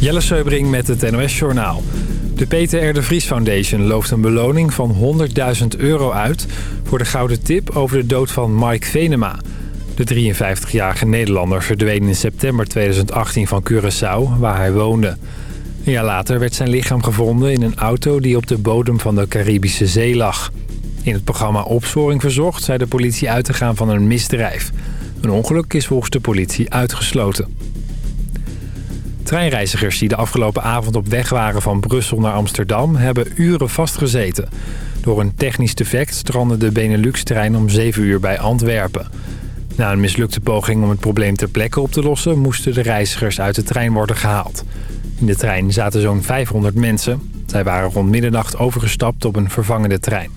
Jelle Seubring met het NOS Journaal. De Peter de Vries Foundation looft een beloning van 100.000 euro uit... voor de gouden tip over de dood van Mike Venema. De 53-jarige Nederlander verdween in september 2018 van Curaçao, waar hij woonde. Een jaar later werd zijn lichaam gevonden in een auto die op de bodem van de Caribische Zee lag. In het programma Opsporing Verzocht zei de politie uit te gaan van een misdrijf. Een ongeluk is volgens de politie uitgesloten. Treinreizigers die de afgelopen avond op weg waren van Brussel naar Amsterdam... hebben uren vastgezeten. Door een technisch defect strandde de Benelux-trein om 7 uur bij Antwerpen. Na een mislukte poging om het probleem ter plekke op te lossen... moesten de reizigers uit de trein worden gehaald. In de trein zaten zo'n 500 mensen. Zij waren rond middernacht overgestapt op een vervangende trein.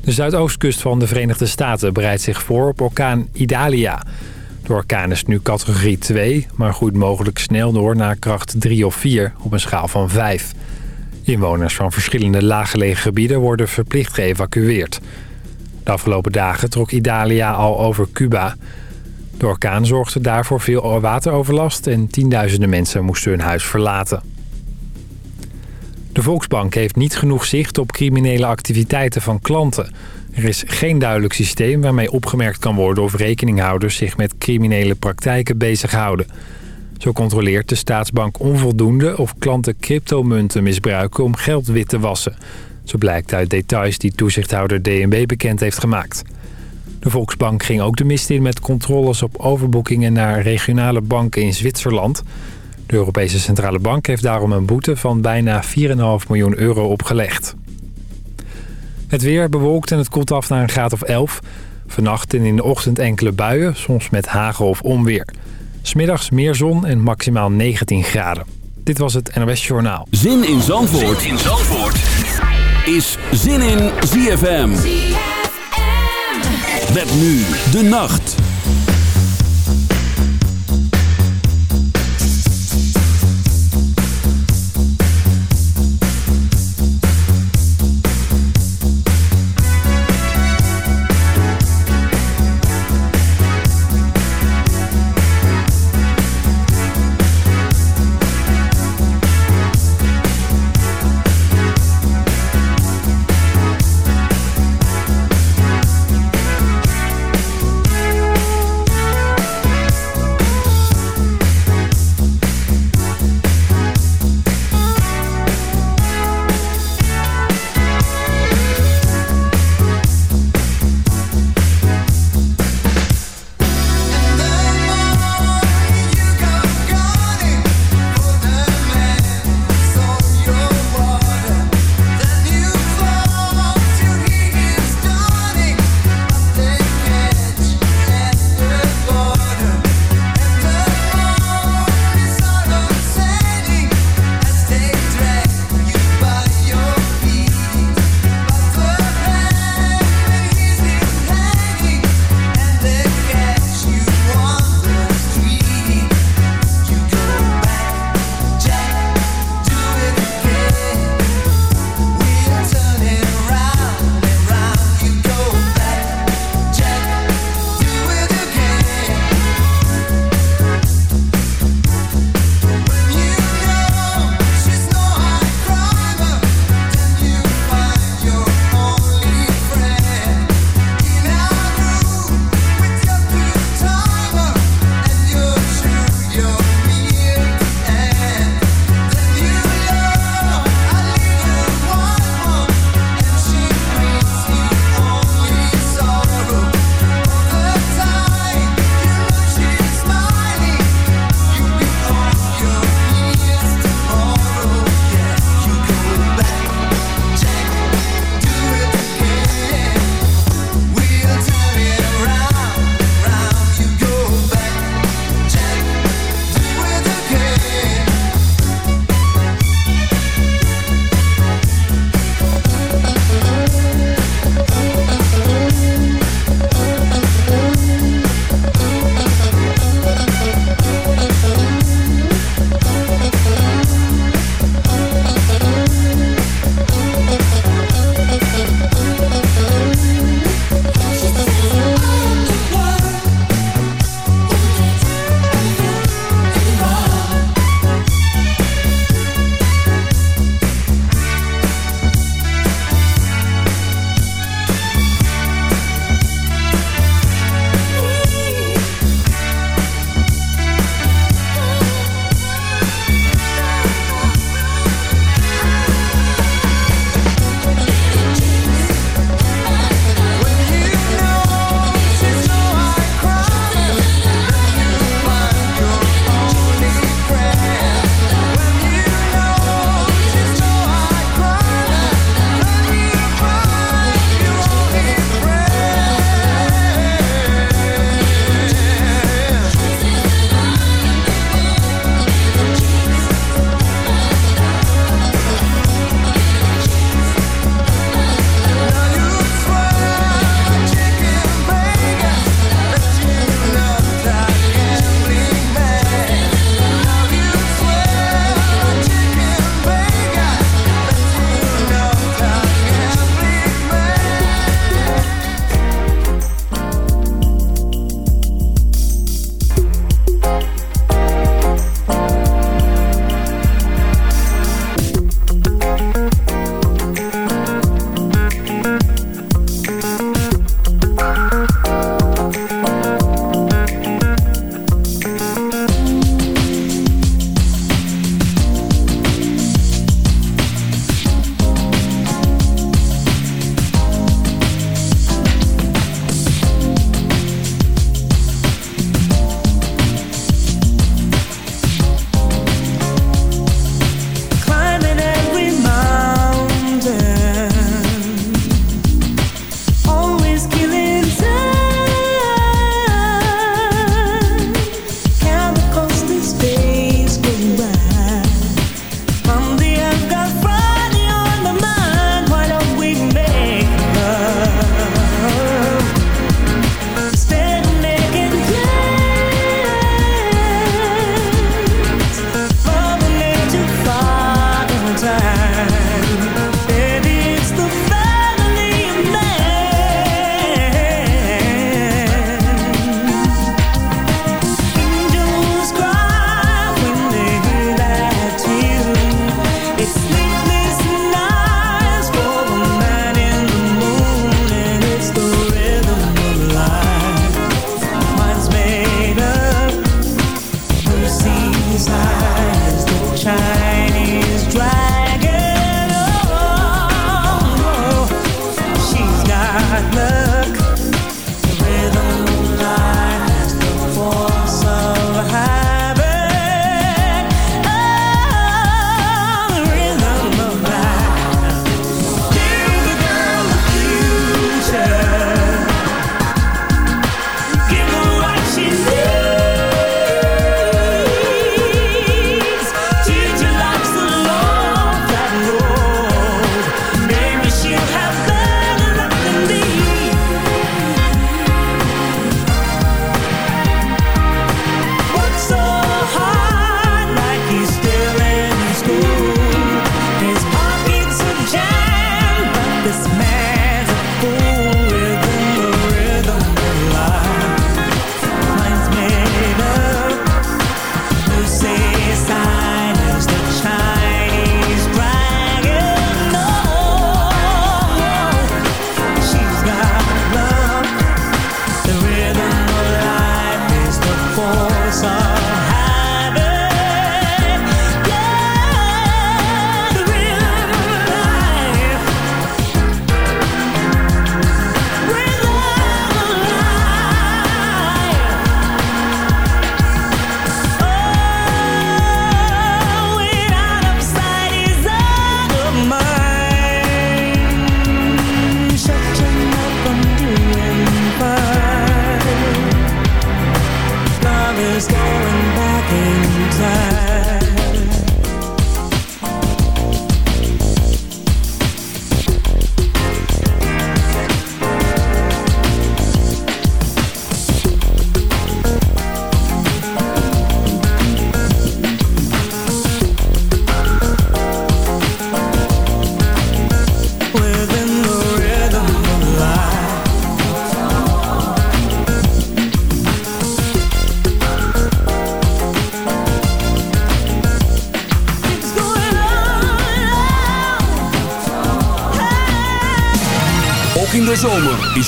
De zuidoostkust van de Verenigde Staten bereidt zich voor op orkaan Idalia... De orkaan is nu categorie 2, maar groeit mogelijk snel door naar kracht 3 of 4 op een schaal van 5. Inwoners van verschillende laaggelegen gebieden worden verplicht geëvacueerd. De afgelopen dagen trok Italia al over Cuba. De orkaan zorgde daarvoor veel wateroverlast en tienduizenden mensen moesten hun huis verlaten. De Volksbank heeft niet genoeg zicht op criminele activiteiten van klanten. Er is geen duidelijk systeem waarmee opgemerkt kan worden of rekeninghouders zich met criminele praktijken bezighouden. Zo controleert de staatsbank onvoldoende of klanten cryptomunten misbruiken om geld wit te wassen. Zo blijkt uit details die toezichthouder DNB bekend heeft gemaakt. De Volksbank ging ook de mist in met controles op overboekingen naar regionale banken in Zwitserland. De Europese Centrale Bank heeft daarom een boete van bijna 4,5 miljoen euro opgelegd. Het weer bewolkt en het koelt af naar een graad of 11. Vannacht en in de ochtend enkele buien, soms met hagel of onweer. Smiddags meer zon en maximaal 19 graden. Dit was het NOS Journaal. Zin in Zandvoort, in Zandvoort. is Zin in ZFM. ZFM. Met nu de nacht.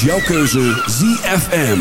jouw keuze ZFM.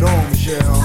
get on, Michelle.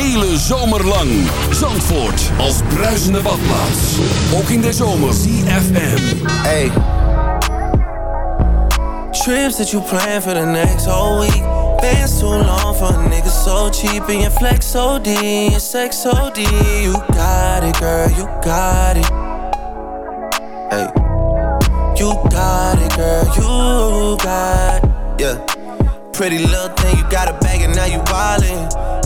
hele zomerlang, lang. Zandvoort als bruisende badplaats. Ook in de zomer. CFM. Hey. Trips that you plan for the next whole week. Been so long for a so cheap. And your flex OD, your sex OD. You got it, girl, you got it. Hey. You got it, girl, you got it. Yeah. Pretty little thing, you got a bag and now you wildin'.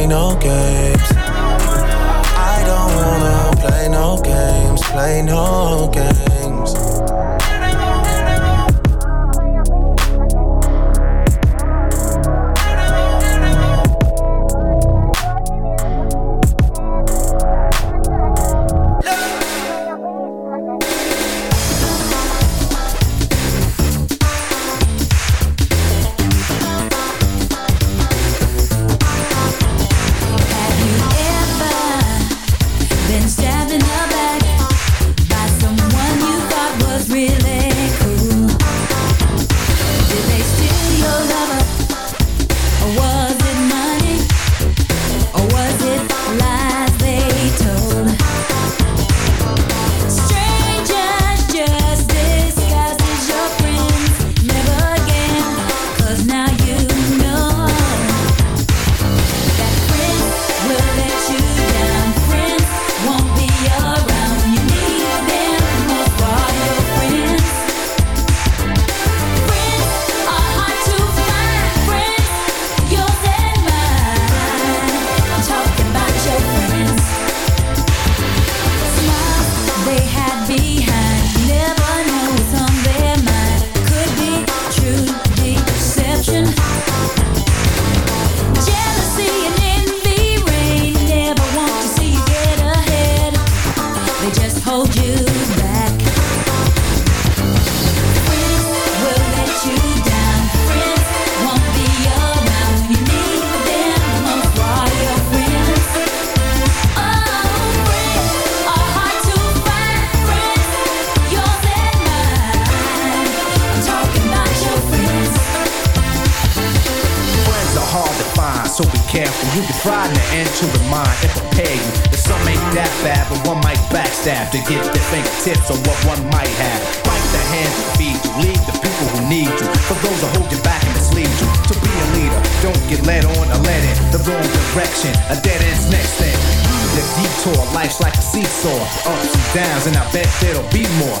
ain't no game You can try to enter the mind and prepare you. That some ain't that bad, but one might backstab to give their fingertips on what one might have. Bite the hand that feed you, lead the people who need you. For those who hold you back and mislead you. To be a leader, don't get led on or led in the wrong direction. A dead end's next thing. The detour, life's like a seesaw, ups and downs, and I bet there'll be more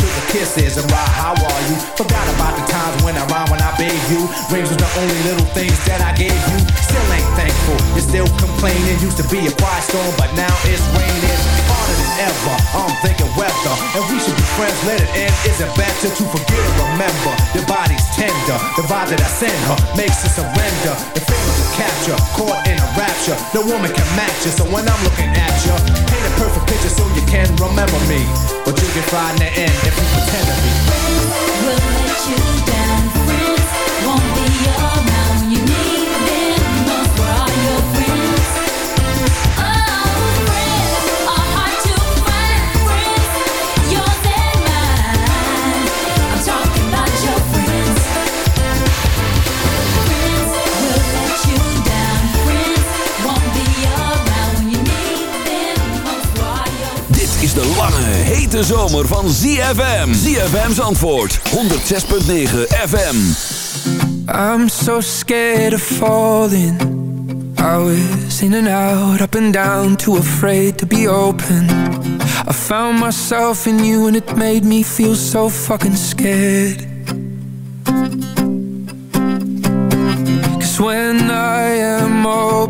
to the kisses and why, how are you? Forgot about the times when I rhyme when I bathe you. Rings was the only little things that I gave you. Still ain't thankful, you're still complaining. Used to be a quiet storm, but now it's raining harder than ever. I'm thinking weather, and we should be friends. Let it end. Is it better to forget or remember? Your body's tender. The vibe that I send her makes her surrender. The feelings of capture, caught in a rapture. No woman can match you. So when I'm looking at you, paint a perfect picture so you can remember me. But you can find the end be. We'll let you down. hete zomer van ZFM. ZFM's antwoord 106.9 FM. I'm so scared of falling. I was in and out, up and down, too afraid to be open. I found myself in you and it made me feel so fucking scared. Cause when I am open.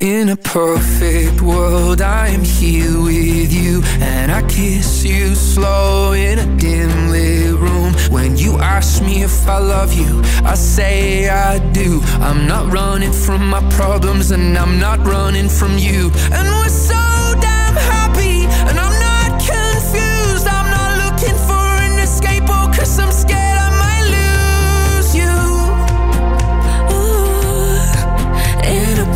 in a perfect world, I am here with you And I kiss you slow in a dim lit room When you ask me if I love you, I say I do I'm not running from my problems and I'm not running from you And we're so damn happy and I'm not confused I'm not looking for an escape, oh cause I'm scared